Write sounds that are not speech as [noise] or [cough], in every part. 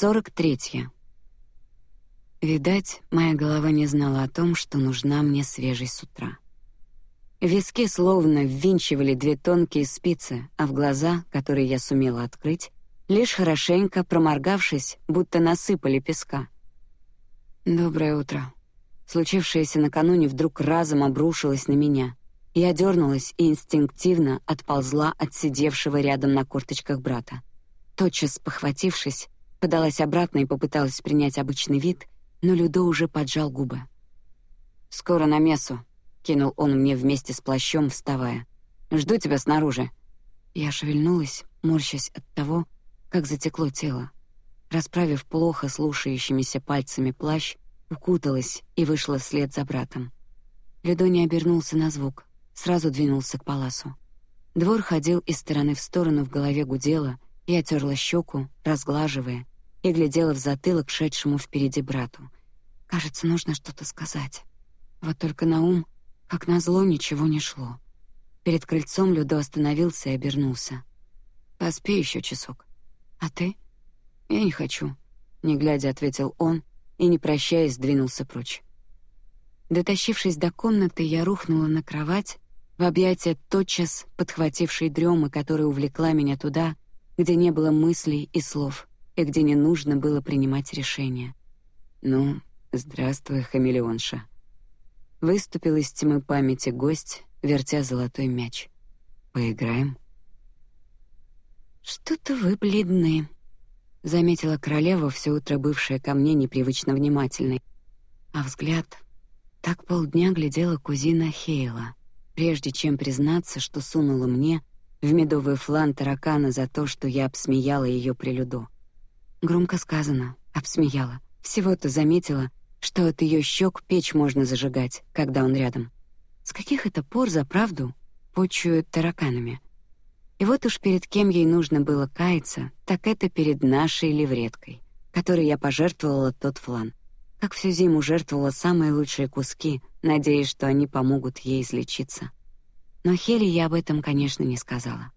Сорок третье. Видать, моя голова не знала о том, что нужна мне свежесть с утра. Виски словно ввинчивали две тонкие спицы, а в глаза, которые я сумела открыть, лишь хорошенько проморгавшись, будто насыпали песка. Доброе утро. Случившееся накануне вдруг разом обрушилось на меня. Я дернулась и инстинктивно отползла от сидевшего рядом на корточках брата. Тотчас похватившись, подалась обратно и попыталась принять обычный вид, но Людо уже поджал губы. Скоро на мессу, кинул он мне вместе с плащом, вставая. Жду тебя снаружи. Я шевельнулась, морщась от того, как затекло тело. Расправив плохо слушающимися пальцами плащ, укуталась и вышла вслед за братом. Ледо не обернулся на звук, сразу двинулся к паласу. Двор ходил из стороны в сторону, в голове гудело, я терла щеку, разглаживая, и глядела в затылок шедшему впереди брату. Кажется, нужно что-то сказать. Вот только на ум, как назло, ничего не шло. Перед крыльцом Людо остановился и обернулся. Поспи еще часок. А ты? Я не хочу. Не глядя, ответил он и, не прощаясь, двинулся прочь. Дотащившись до комнаты, я рухнула на кровать в объятия тотчас подхватившей дремы, которая увлекла меня туда, где не было мыслей и слов, и где не нужно было принимать решения. Ну, здравствуй, хамелеонша. Выступил из тьмы памяти гость, вертя золотой мяч. Поиграем. Что-то вы бледны, заметила королева, все утро бывшая ко мне непривычно внимательной, а взгляд так полдня глядела кузина Хейла, прежде чем признаться, что сунула мне в медовый флан таракана за то, что я обсмеяла ее прелюду. Громко сказано, обсмеяла. Всего-то заметила, что от ее щек печь можно зажигать, когда он рядом. С каких это пор за правду почуют тараканами? И вот уж перед кем ей нужно было каяться, так это перед нашей левреткой, которой я пожертвовала тот флан. Как всю зиму жертвовала самые лучшие куски, надеясь, что они помогут ей излечиться. Но Хели я об этом, конечно, не сказала.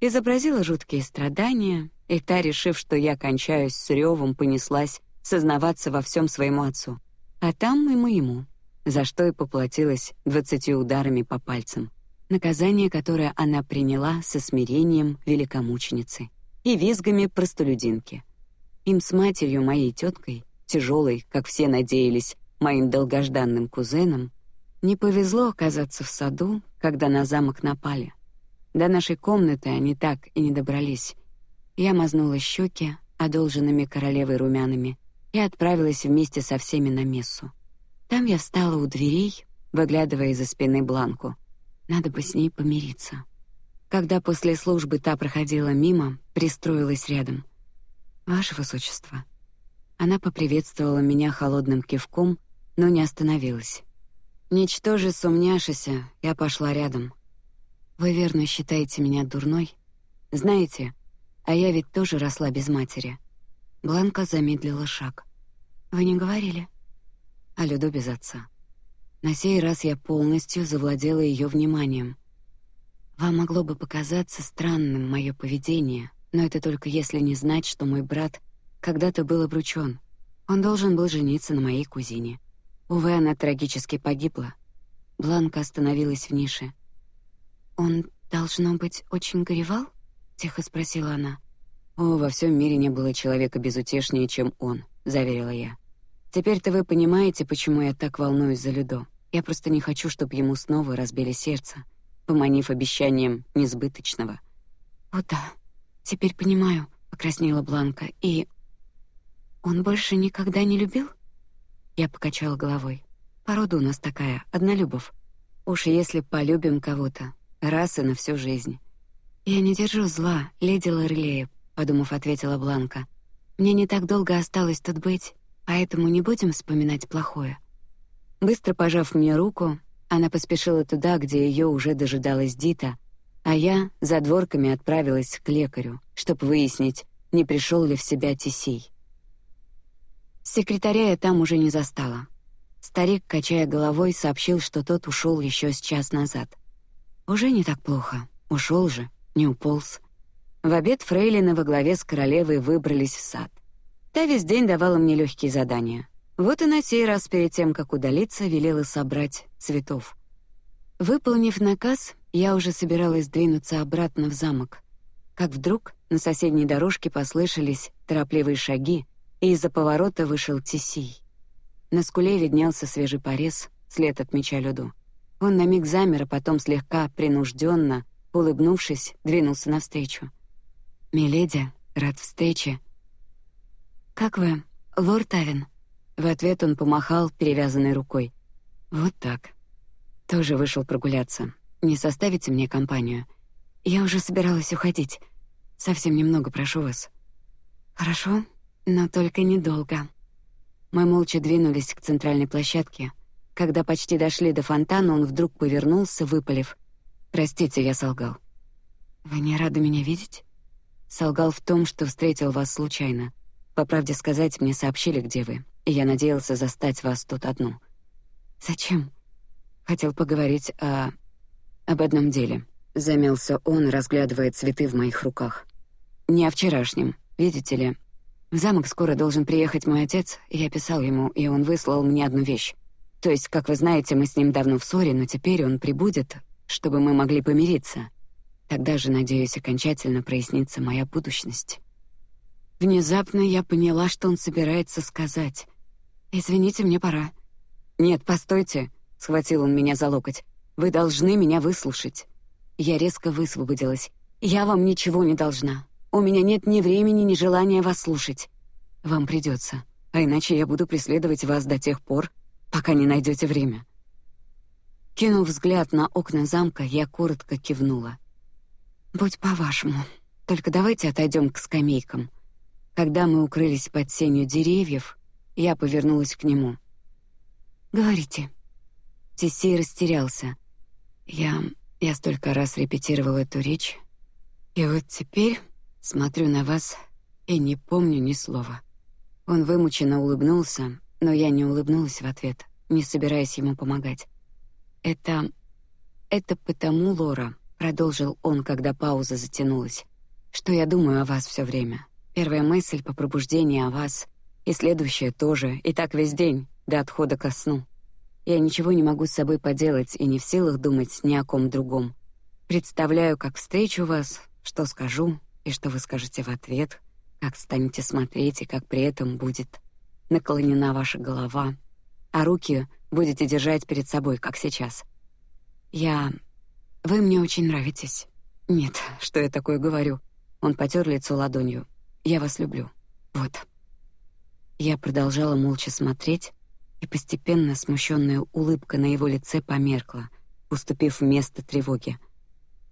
Изобразила жуткие страдания, и та, решив, что я кончаюсь с ревом, понеслась сознаваться во всем своему отцу, а там и моему, за что и поплатилась двадцатью ударами по пальцам наказание, которое она приняла со смирением великомученицы и визгами простолюдинки. Им с матерью моей теткой, тяжелой, как все надеялись, моим долгожданным кузеном, не повезло оказаться в саду, когда на замок напали. До нашей комнаты они так и не добрались. Я мазнула щеки одолженными королевой румянами и отправилась вместе со всеми на мессу. Там я встала у дверей, выглядывая из-за спины Бланку — надо бы с ней помириться. Когда после службы та проходила мимо, пристроилась рядом. Ваше высочество. Она поприветствовала меня холодным кивком, но не остановилась. Ничтоже сумняшися, я пошла рядом. Вы верно считаете меня дурной? Знаете, а я ведь тоже росла без матери. Бланка замедлила шаг. Вы не говорили? А Людо без отца. На сей раз я полностью завладела ее вниманием. Вам могло бы показаться странным мое поведение, но это только если не знать, что мой брат когда-то был обручен. Он должен был жениться на моей кузине. Увы, она трагически погибла. Бланка остановилась в нише. Он должно быть очень горевал? Тихо спросила она. О, во всем мире не было человека безутешнее, чем он, заверила я. Теперь-то вы понимаете, почему я так волнуюсь за Людо. Я просто не хочу, чтобы ему снова разбили сердце, поманив обещанием несбыточного. О да, теперь понимаю, покраснела Бланка. И он больше никогда не любил? Я покачала головой. Порода у нас такая, однолюбов. Уж если полюбим кого-то, раз и на всю жизнь. Я не держу зла, леди Лорлея, подумав, ответила Бланка. Мне не так долго осталось тут быть, поэтому не будем вспоминать плохое. Быстро пожав мне руку, она поспешила туда, где ее уже дожидалась Дита, а я за дворками отправилась к лекарю, чтобы выяснить, не пришел ли в себя Тисей. Секретаря я там уже не застала. Старик, качая головой, сообщил, что тот ушел еще с час назад. Уже не так плохо, ушел же, не уполз. В обед фрейлины во главе с королевой выбрались в сад. Та весь день давала мне легкие задания. Вот и на сей раз перед тем, как удалиться, велела собрать цветов. Выполнив наказ, я уже собиралась двинуться обратно в замок, как вдруг на соседней дорожке послышались торопливые шаги, и из-за поворота вышел Тисий. На скуле виднелся свежий порез, след от меча льду. Он на миг замер, а потом слегка принужденно, улыбнувшись, двинулся навстречу. «Миледи, рад встрече». «Как вы, лорд Авен?» В ответ он помахал перевязанной рукой. «Вот так. Тоже вышел прогуляться. Не составите мне компанию? Я уже собиралась уходить. Совсем немного, прошу вас». «Хорошо, но только недолго». Мы молча двинулись к центральной площадке. Когда почти дошли до фонтана, он вдруг повернулся, выпалив: "Простите, я солгал". Вы не рады меня видеть? Солгал в том, что встретил вас случайно. По правде сказать, мне сообщили, где вы, и я надеялся застать вас тут одну. Зачем? Хотел поговорить о об одном деле. Замялся он, разглядывая цветы в моих руках. Не о вчерашнем, видите ли. В замок скоро должен приехать мой отец. Я писал ему, и он выслал мне одну вещь. То есть, как вы знаете, мы с ним давно в ссоре, но теперь он прибудет, чтобы мы могли помириться. Тогда же, надеюсь, окончательно прояснится моя будущность. Внезапно я поняла, что он собирается сказать. Извините, мне пора. Нет, постойте, схватил он меня за локоть. Вы должны меня выслушать. Я резко высвободилась. Я вам ничего не должна. У меня нет ни времени, ни желания вас слушать. Вам придется, а иначе я буду преследовать вас до тех пор, пока не найдете время. Кинув взгляд на окна замка, я коротко кивнула. Будь по-вашему. Только давайте отойдем к скамейкам. Когда мы укрылись под сенью деревьев, я повернулась к нему. Говорите. Тисей растерялся. Я я столько раз репетировал эту речь, и вот теперь смотрю на вас и не помню ни слова. Он вымученно улыбнулся, но я не улыбнулась в ответ, не собираясь ему помогать. Это это потому, Лора, продолжил он, когда пауза затянулась, что я думаю о вас все время. Первая мысль по пробуждении о вас, и следующая тоже, и так весь день до отхода ко сну. Я ничего не могу с собой поделать и не в силах думать ни о ком другом. Представляю, как встречу вас, что скажу и что вы скажете в ответ, как станете смотреть и как при этом будет наклонена ваша голова, а руки будете держать перед собой, как сейчас. Я, вы мне очень нравитесь. Нет, [laughs] что я такое говорю? Он потер лицо ладонью. Я вас люблю. Вот. Я продолжала молча смотреть, и постепенно смущенная улыбка на его лице померкла, уступив место тревоге.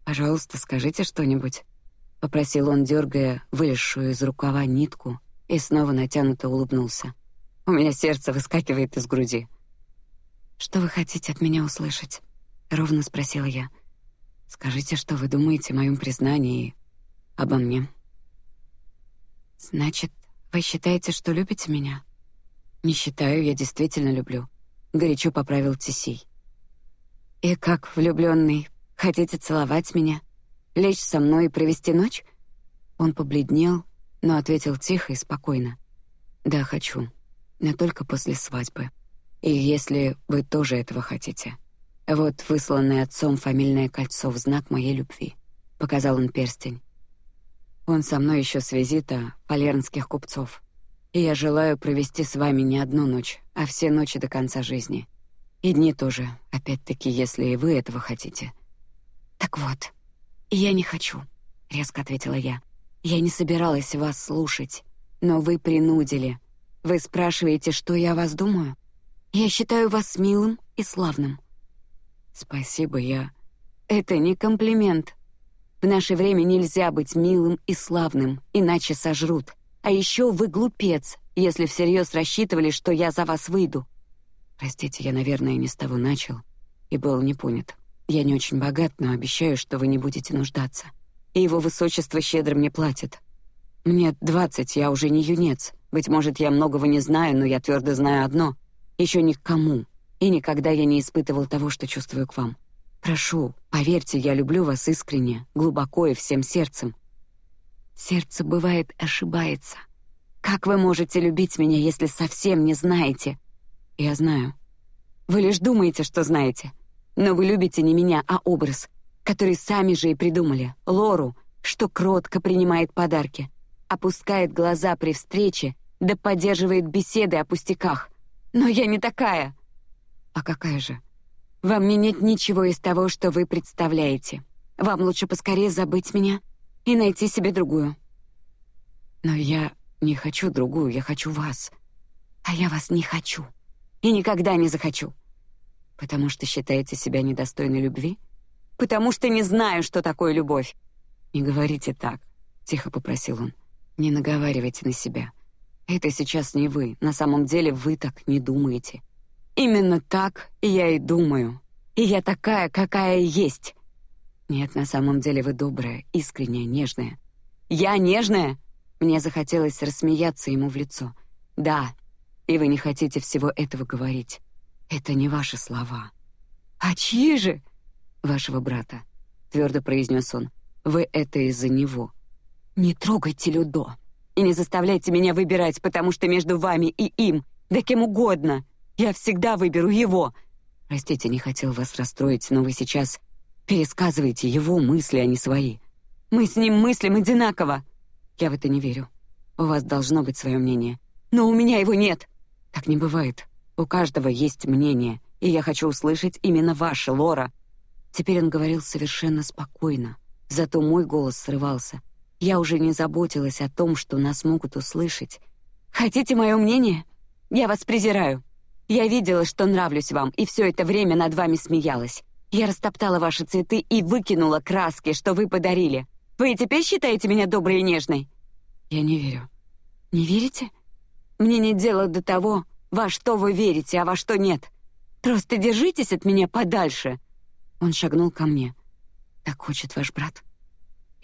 Пожалуйста, скажите что-нибудь, попросил он, дергая вылезшую из рукава нитку, и снова натянуто улыбнулся. У меня сердце выскакивает из груди. Что вы хотите от меня услышать? ровно спросила я. Скажите, что вы думаете о моем признании обо мне. Значит, вы считаете, что любите меня? Не считаю, я действительно люблю. Горячо поправил Тисей. И как влюбленный, хотите целовать меня, лечь со мной и провести ночь? Он побледнел, но ответил тихо и спокойно. Да, хочу но только после свадьбы. И если вы тоже этого хотите. Вот высланное отцом фамильное кольцо в знак моей любви. Показал он перстень. Он со мной еще с визита полернских купцов. И я желаю провести с вами не одну ночь, а все ночи до конца жизни. И дни тоже, опять-таки, если и вы этого хотите. Так вот, я не хочу, резко ответила я. Я не собиралась вас слушать, но вы принудили, вы спрашиваете, что я о вас думаю? Я считаю вас милым и славным. Спасибо, я. Это не комплимент. В наше время нельзя быть милым и славным, иначе сожрут. А еще вы глупец, если всерьез рассчитывали, что я за вас выйду. Простите, я, наверное, не с того начал и был не понят. Я не очень богат, но обещаю, что вы не будете нуждаться. И его высочество щедро мне платит. Мне двадцать, я уже не юнец. Быть может, я многого не знаю, но я твердо знаю одно: еще никому и никогда я не испытывал того, что чувствую к вам. Прошу, поверьте, я люблю вас искренне, глубоко и всем сердцем. Сердце бывает ошибается. Как вы можете любить меня, если совсем не знаете? Я знаю. Вы лишь думаете, что знаете. Но вы любите не меня, а образ, который сами же и придумали. Лору, что кротко принимает подарки, опускает глаза при встрече, да поддерживает беседы о пустяках. Но я не такая. А какая же? Во мне нет ничего из того, что вы представляете. Вам лучше поскорее забыть меня и найти себе другую. Но я не хочу другую, я хочу вас. А я вас не хочу. И никогда не захочу. Потому что считаете себя недостойной любви? Потому что не знаю, что такое любовь. Не говорите так, тихо попросил он. Не наговаривайте на себя. Это сейчас не вы. На самом деле вы так не думаете. Именно так я и думаю. И я такая, какая есть. Нет, на самом деле вы добрая, искренняя, нежная. Я нежная? Мне захотелось рассмеяться ему в лицо. Да, и вы не хотите всего этого говорить. Это не ваши слова. А чьи же? Вашего брата. Твердо произнес он. Вы это из-за него. Не трогайте Людо и не заставляйте меня выбирать, потому что между вами и им, да кем угодно, я всегда выберу его. Простите, не хотел вас расстроить, но вы сейчас пересказываете его мысли, а не свои. Мы с ним мыслим одинаково. Я в это не верю. У вас должно быть свое мнение, но у меня его нет. Так не бывает. У каждого есть мнение, и я хочу услышать именно ваше, Лора. Теперь он говорил совершенно спокойно, зато мой голос срывался. Я уже не заботилась о том, что нас могут услышать. Хотите мое мнение? Я вас презираю. Я видела, что нравлюсь вам, и все это время над вами смеялась. Я растоптала ваши цветы и выкинула краски, что вы подарили. Вы теперь считаете меня доброй и нежной? Я не верю. Не верите? Мне нет дела до того, во что вы верите, а во что нет. Просто держитесь от меня подальше. Он шагнул ко мне. Так хочет ваш брат.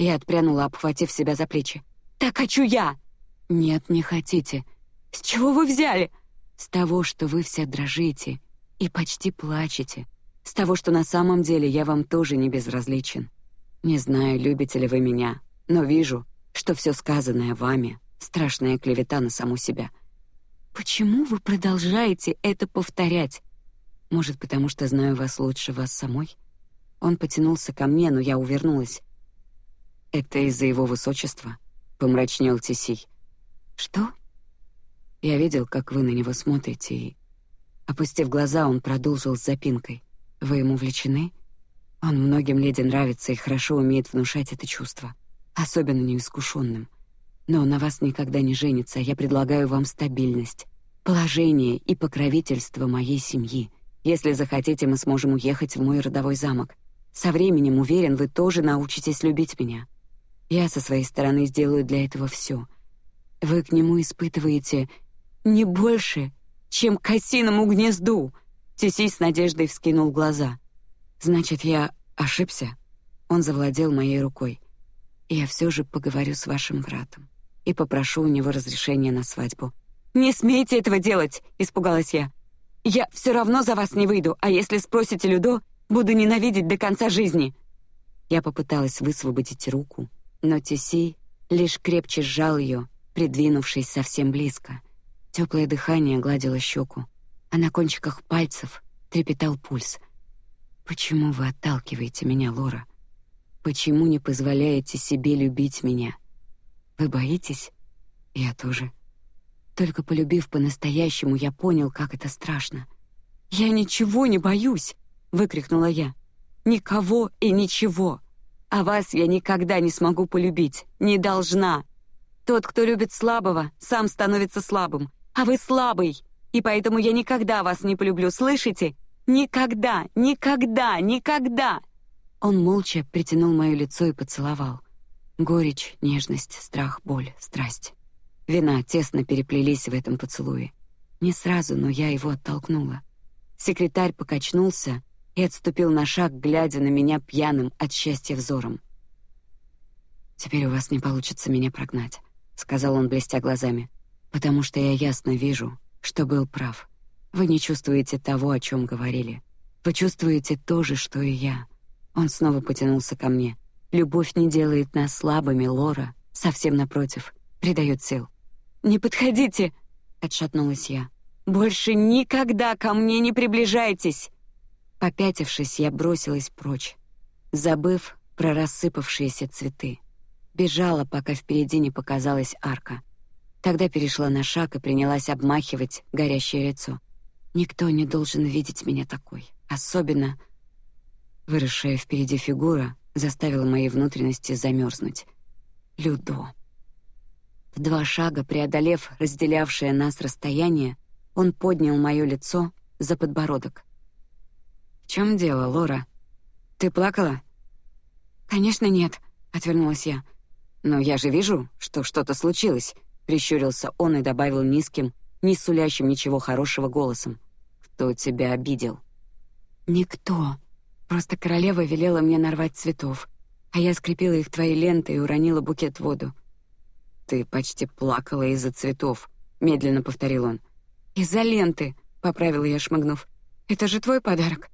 Я отпрянула, обхватив себя за плечи. Так хочу я. Нет, не хотите. С чего вы взяли? С того, что вы все дрожите и почти плачете. С того, что на самом деле я вам тоже не безразличен. Не знаю, любите ли вы меня, но вижу, что все сказанное вами страшная клевета на саму себя. Почему вы продолжаете это повторять? Может, потому что знаю вас лучше вас самой? Он потянулся ко мне, но я увернулась. Это из-за его высочества, помрачнел Тисей. Что? Я видел, как вы на него смотрите, и, опустив глаза, он продолжил с запинкой: Вы ему влечены? Он многим леди нравится и хорошо умеет внушать это чувство, особенно неискушенным но на вас никогда не женится. Я предлагаю вам стабильность, положение и покровительство моей семьи. Если захотите, мы сможем уехать в мой родовой замок. Со временем, уверен, вы тоже научитесь любить меня. Я со своей стороны сделаю для этого все. Вы к нему испытываете не больше, чем к осиному гнезду. Тиси с надеждой вскинул глаза. Значит, я ошибся. Он завладел моей рукой. Я все же поговорю с вашим братом и попрошу у него разрешения на свадьбу. Не смейте этого делать, испугалась я. Я все равно за вас не выйду, а если спросите Людо, буду ненавидеть до конца жизни. Я попыталась высвободить руку, но Тиси лишь крепче сжал ее, придвинувшись совсем близко. Теплое дыхание гладило щеку, а на кончиках пальцев трепетал пульс. Почему вы отталкиваете меня, Лора? Почему не позволяете себе любить меня? Вы боитесь? Я тоже. Только полюбив по-настоящему, я понял, как это страшно. Я ничего не боюсь, выкрикнула я. Никого и ничего. А вас я никогда не смогу полюбить, не должна. Тот, кто любит слабого, сам становится слабым, а вы слабый, и поэтому я никогда вас не полюблю, слышите? Никогда, никогда, никогда. Он молча притянул мое лицо и поцеловал. Горечь, нежность, страх, боль, страсть. Вина тесно переплелись в этом поцелуе. Не сразу, но я его оттолкнула. Секретарь покачнулся и отступил на шаг, глядя на меня пьяным от счастья взором. Теперь у вас не получится меня прогнать, сказал он, блестя глазами, потому что я ясно вижу, что был прав. Вы не чувствуете того, о чем говорили. Вы чувствуете то же, что и я. Он снова потянулся ко мне. Любовь не делает нас слабыми, Лора, совсем напротив, придает сил. не подходите!» — отшатнулась я. «Больше никогда ко мне не приближайтесь!» Попятившись, я бросилась прочь, забыв про рассыпавшиеся цветы. Бежала, пока впереди не показалась арка. Тогда перешла на шаг и принялась обмахивать горящее лицо. Никто не должен видеть меня такой, особенно выросшая впереди фигура заставила мои внутренности замерзнуть. Людо. В два шага преодолев разделявшее нас расстояние, он поднял мое лицо за подбородок. Чем дело, Лора? Ты плакала? Конечно, нет, отвернулась я. Но я же вижу, что что-то случилось. Прищурился он и добавил низким, не сулящим ничего хорошего голосом: "Кто тебя обидел?" Никто. Просто королева велела мне нарвать цветов, а я скрепила их твоей лентой и уронила букет в воду. Ты почти плакала из-за цветов, медленно повторил он. Из-за ленты, поправила я, шмыгнув. Это же твой подарок.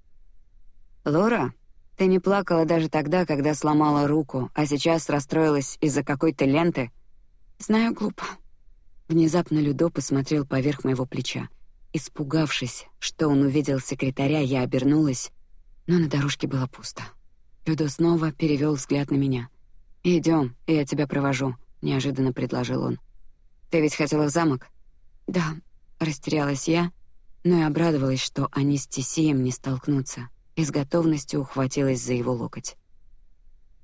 Лора, ты не плакала даже тогда, когда сломала руку, а сейчас расстроилась из-за какой-то ленты. Знаю, глупо. Внезапно Людо посмотрел поверх моего плеча. Испугавшись, что он увидел секретаря, я обернулась, но на дорожке было пусто. Людо снова перевел взгляд на меня. Идем, я тебя провожу неожиданно предложил он. Ты ведь хотела в замок? Да, растерялась я, но и обрадовалась, что они с Тисием не столкнутся, и с готовностью ухватилась за его локоть.